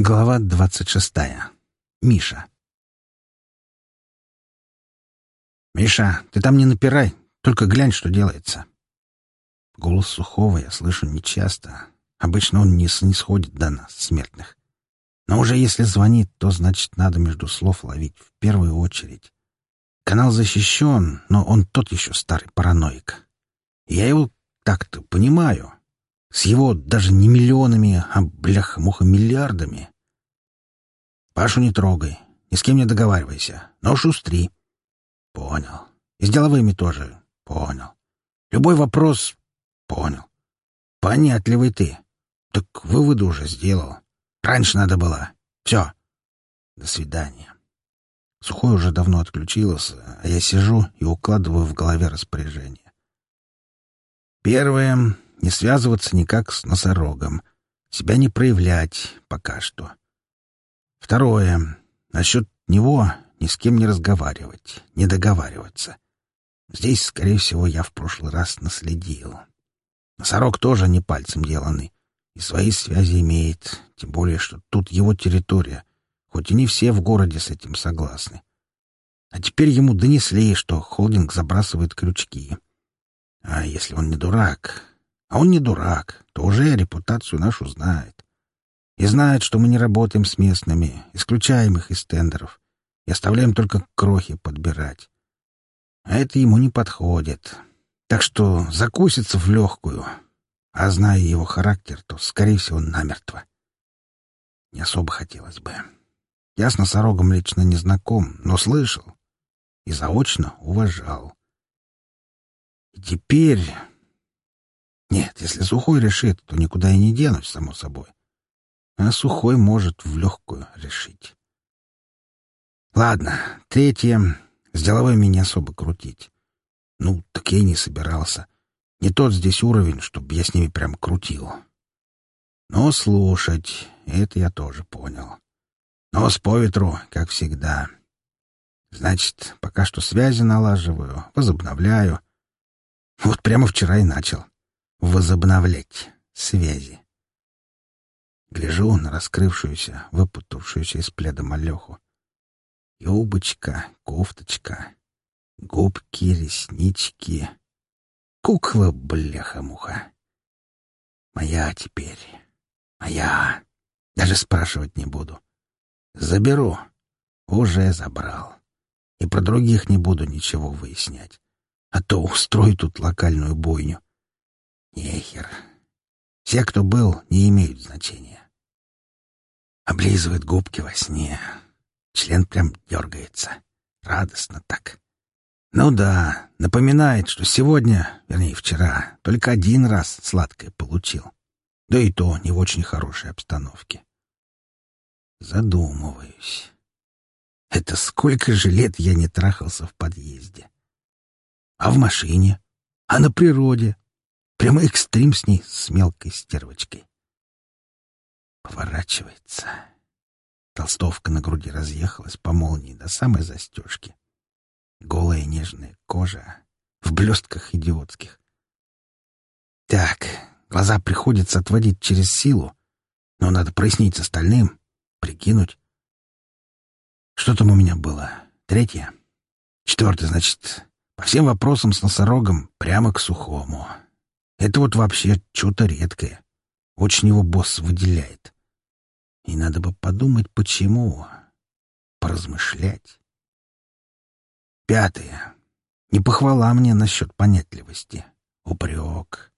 Глава двадцать шестая. Миша. «Миша, ты там не напирай, только глянь, что делается». Голос Сухого я слышу нечасто. Обычно он не снисходит до нас, смертных. Но уже если звонит, то значит надо между слов ловить в первую очередь. Канал защищен, но он тот еще старый параноик. Я его так-то понимаю. С его даже не миллионами, а, бляха-муха, миллиардами. Пашу не трогай, ни с кем не договаривайся, но шустри. Понял. И с деловыми тоже. Понял. Любой вопрос... Понял. Понятливый ты. Так выводы уже сделал. Раньше надо было. Все. До свидания. Сухой уже давно отключился, а я сижу и укладываю в голове распоряжение. Первое не связываться никак с носорогом, себя не проявлять пока что. Второе. Насчет него ни с кем не разговаривать, не договариваться. Здесь, скорее всего, я в прошлый раз наследил. Носорог тоже не пальцем деланный, и свои связи имеет, тем более, что тут его территория, хоть и не все в городе с этим согласны. А теперь ему донесли, что холдинг забрасывает крючки. А если он не дурак, а он не дурак, то уже репутацию нашу знает. И знает, что мы не работаем с местными, исключаем их из тендеров и оставляем только крохи подбирать. А это ему не подходит. Так что закусится в легкую. А зная его характер, то, скорее всего, намертво. Не особо хотелось бы. Я с носорогом лично не знаком, но слышал и заочно уважал. И теперь нет, если Сухой решит, то никуда и не денусь, само собой. А Сухой может в легкую решить. Ладно, третье. С деловыми не особо крутить. Ну, так я и не собирался. Не тот здесь уровень, чтобы я с ними прям крутил. Но слушать — это я тоже понял. Нос по ветру, как всегда. Значит, пока что связи налаживаю, возобновляю. Вот прямо вчера и начал возобновлять связи. Гляжу на раскрывшуюся, выпутавшуюся из пледа малеху. Юбочка, кофточка, губки, реснички. Кукла, бляха-муха. Моя теперь. Моя. Даже спрашивать не буду. Заберу. Уже забрал. И про других не буду ничего выяснять. А то устрою тут локальную бойню. Нехер. Все, кто был, не имеют значения. Облизывает губки во сне. Член прям дергается. Радостно так. Ну да, напоминает, что сегодня, вернее, вчера, только один раз сладкое получил. Да и то не в очень хорошей обстановке. Задумываюсь. Это сколько же лет я не трахался в подъезде? А в машине? А на природе? Прямо экстрим с ней, с мелкой стервочкой. Поворачивается. Толстовка на груди разъехалась по молнии до самой застежки. Голая нежная кожа в блестках идиотских. Так, глаза приходится отводить через силу, но надо прояснить с остальным, прикинуть. Что там у меня было? Третье? Четвертое, значит, по всем вопросам с носорогом прямо к сухому. Это вот вообще что-то редкое. Очень его босс выделяет. И надо бы подумать, почему. Поразмышлять. Пятое. Не похвала мне насчет понятливости. Упрек.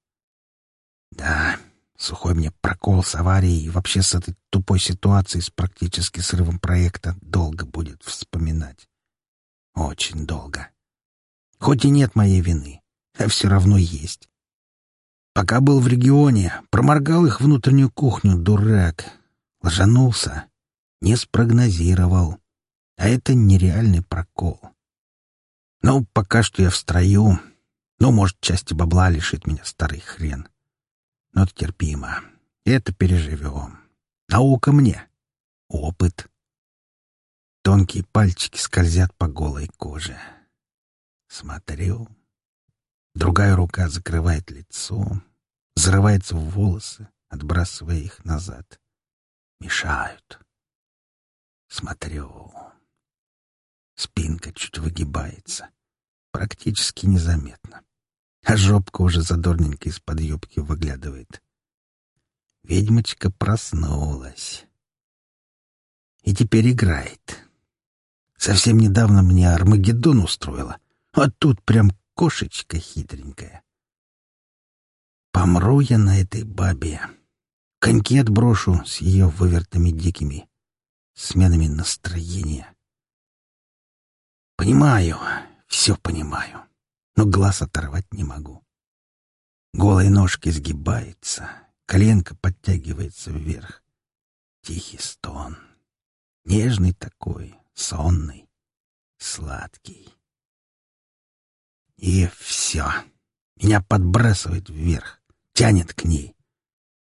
Да, сухой мне прокол с аварией и вообще с этой тупой ситуацией с практически срывом проекта долго будет вспоминать. Очень долго. Хоть и нет моей вины, а все равно есть. Пока был в регионе, проморгал их внутреннюю кухню, дурак. Ложанулся, не спрогнозировал. А это нереальный прокол. Ну, пока что я в строю. Ну, может, части бабла лишит меня старый хрен. Но это терпимо. Это переживем. Наука мне. Опыт. Тонкие пальчики скользят по голой коже. Смотрю, Другая рука закрывает лицо, зарывается в волосы, отбрасывая их назад. Мешают. Смотрю. Спинка чуть выгибается. Практически незаметно. А жопка уже задорненько из-под юбки выглядывает. Ведьмочка проснулась. И теперь играет. Совсем недавно мне Армагеддон устроила, а тут прям кошечка хитренькая. Помру я на этой бабе. Коньки отброшу с ее вывертами дикими, сменами настроения. Понимаю, все понимаю, но глаз оторвать не могу. Голые ножки сгибаются, коленка подтягивается вверх. Тихий стон, нежный такой, сонный, сладкий. И все. Меня подбрасывает вверх, тянет к ней.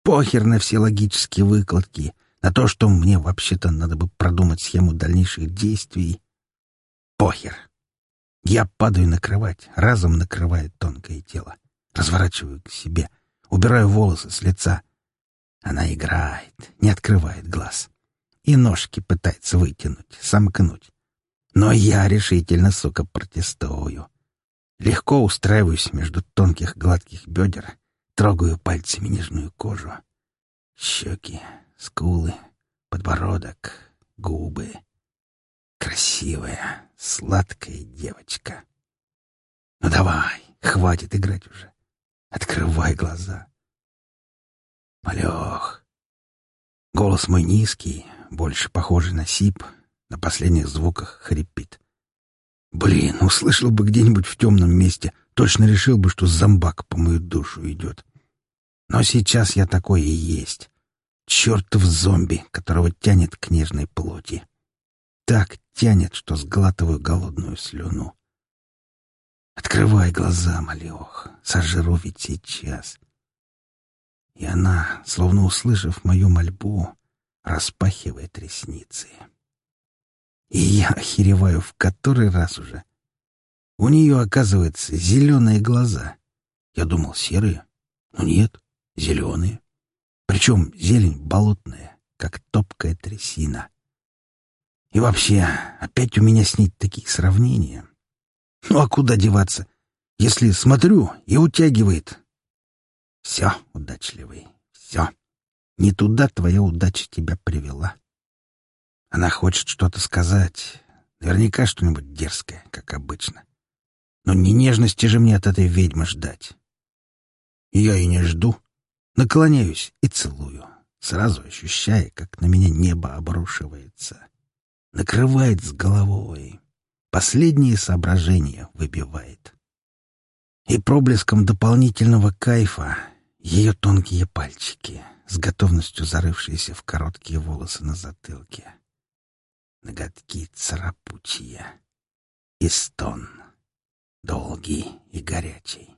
Похер на все логические выкладки, на то, что мне вообще-то надо бы продумать схему дальнейших действий. Похер. Я падаю на кровать, разом накрывает тонкое тело. Разворачиваю к себе, убираю волосы с лица. Она играет, не открывает глаз. И ножки пытается вытянуть, сомкнуть. Но я решительно, сука, протестую. Легко устраиваюсь между тонких гладких бедер, трогаю пальцами нежную кожу. Щеки, скулы, подбородок, губы. Красивая, сладкая девочка. Ну давай, хватит играть уже. Открывай глаза. Малех. Голос мой низкий, больше похожий на сип, на последних звуках хрипит. Блин, услышал бы где-нибудь в темном месте, точно решил бы, что зомбак по мою душу идет. Но сейчас я такой и есть. Чертов зомби, которого тянет к нежной плоти так тянет, что сглатываю голодную слюну. Открывай глаза, Малиох, сожру ведь сейчас. И она, словно услышав мою мольбу, распахивает ресницы. И я охереваю в который раз уже. У нее, оказывается, зеленые глаза. Я думал, серые. Но нет, зеленые. Причем зелень болотная, как топкая трясина. И вообще, опять у меня с ней такие сравнения. Ну а куда деваться, если смотрю и утягивает? Все, удачливый, все. Не туда твоя удача тебя привела. Она хочет что-то сказать, наверняка что-нибудь дерзкое, как обычно. Но не нежности же мне от этой ведьмы ждать. я и не жду. Наклоняюсь и целую, сразу ощущая, как на меня небо обрушивается накрывает с головой, последние соображения выбивает. И проблеском дополнительного кайфа ее тонкие пальчики, с готовностью зарывшиеся в короткие волосы на затылке. Ноготки царапучие. И стон, долгий и горячий.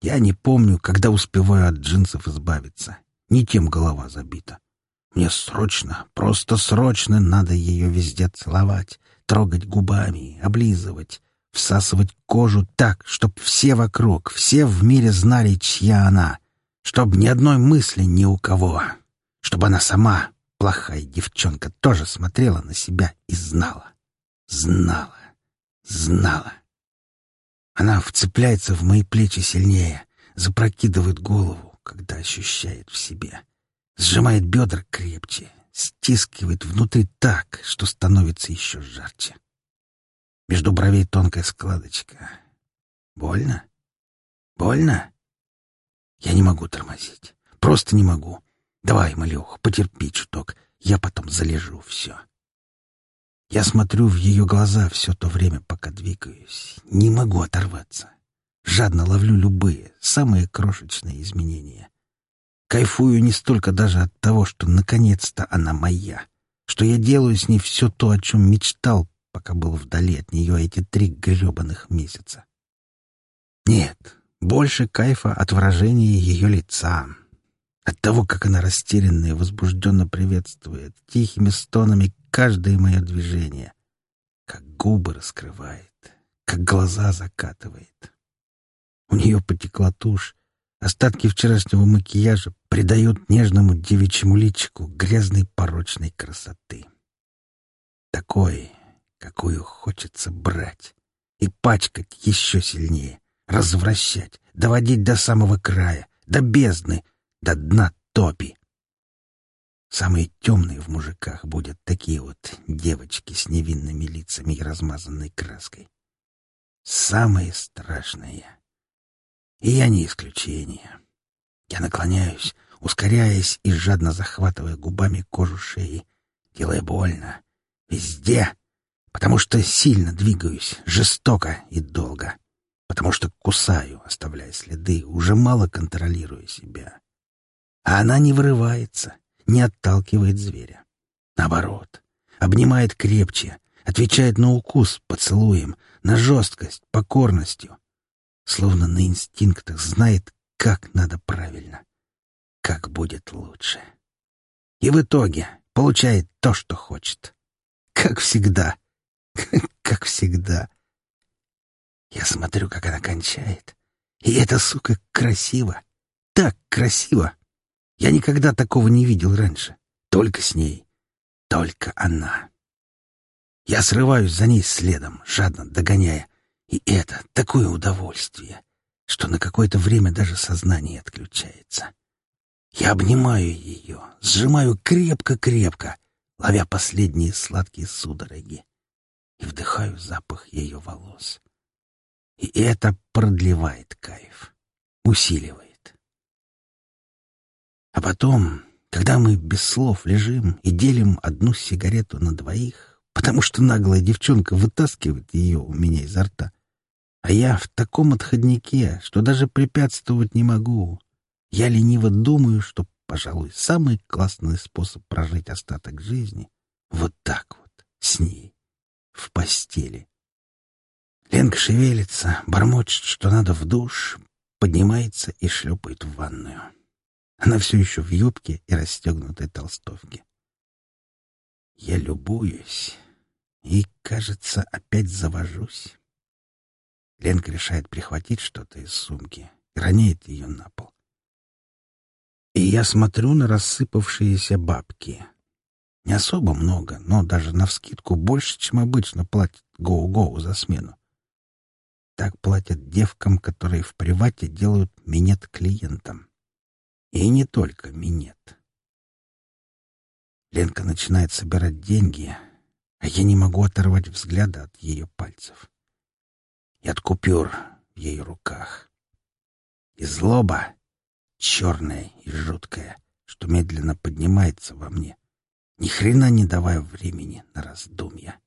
Я не помню, когда успеваю от джинсов избавиться. Не тем голова забита. Мне срочно, просто срочно надо ее везде целовать, трогать губами, облизывать, всасывать кожу так, чтоб все вокруг, все в мире знали, чья она, чтоб ни одной мысли ни у кого, чтобы она сама, плохая девчонка, тоже смотрела на себя и знала, знала, знала. Она вцепляется в мои плечи сильнее, запрокидывает голову, когда ощущает в себе — сжимает бедра крепче, стискивает внутри так, что становится еще жарче. Между бровей тонкая складочка. Больно? Больно? Я не могу тормозить. Просто не могу. Давай, Малюх, потерпи чуток. Я потом залежу все. Я смотрю в ее глаза все то время, пока двигаюсь. Не могу оторваться. Жадно ловлю любые, самые крошечные изменения. Кайфую не столько даже от того, что наконец-то она моя, что я делаю с ней все то, о чем мечтал, пока был вдали от нее эти три гребаных месяца. Нет, больше кайфа от выражения ее лица, от того, как она растерянно и возбужденно приветствует тихими стонами каждое мое движение, как губы раскрывает, как глаза закатывает. У нее потекла тушь, остатки вчерашнего макияжа придают нежному девичьему личику грязной порочной красоты. Такой, какую хочется брать и пачкать еще сильнее, развращать, доводить до самого края, до бездны, до дна топи. Самые темные в мужиках будут такие вот девочки с невинными лицами и размазанной краской. Самые страшные. И я не исключение. Я наклоняюсь, ускоряясь и жадно захватывая губами кожу шеи, делая больно. Везде. Потому что сильно двигаюсь, жестоко и долго. Потому что кусаю, оставляя следы, уже мало контролируя себя. А она не вырывается, не отталкивает зверя. Наоборот, обнимает крепче, отвечает на укус поцелуем, на жесткость, покорностью. Словно на инстинктах знает, как надо правильно, как будет лучше. И в итоге получает то, что хочет. Как всегда. Как всегда. Я смотрю, как она кончает. И эта сука красиво. Так красиво. Я никогда такого не видел раньше. Только с ней. Только она. Я срываюсь за ней следом, жадно догоняя. И это такое удовольствие, что на какое-то время даже сознание отключается. Я обнимаю ее, сжимаю крепко-крепко, ловя последние сладкие судороги, и вдыхаю запах ее волос. И это продлевает кайф, усиливает. А потом, когда мы без слов лежим и делим одну сигарету на двоих, потому что наглая девчонка вытаскивает ее у меня изо рта, а я в таком отходнике, что даже препятствовать не могу, я лениво думаю, что, пожалуй, самый классный способ прожить остаток жизни — вот так вот, с ней, в постели. Ленка шевелится, бормочет, что надо в душ, поднимается и шлепает в ванную. Она все еще в юбке и расстегнутой толстовке. Я любуюсь и, кажется, опять завожусь. Ленка решает прихватить что-то из сумки и роняет ее на пол. И я смотрю на рассыпавшиеся бабки. Не особо много, но даже навскидку больше, чем обычно платят Гоу-Гоу за смену. Так платят девкам, которые в привате делают минет клиентам. И не только минет. Ленка начинает собирать деньги, а я не могу оторвать взгляда от ее пальцев. И от купюр в ее руках. И злоба, черная и жуткая, что медленно поднимается во мне, ни хрена не давая времени на раздумья.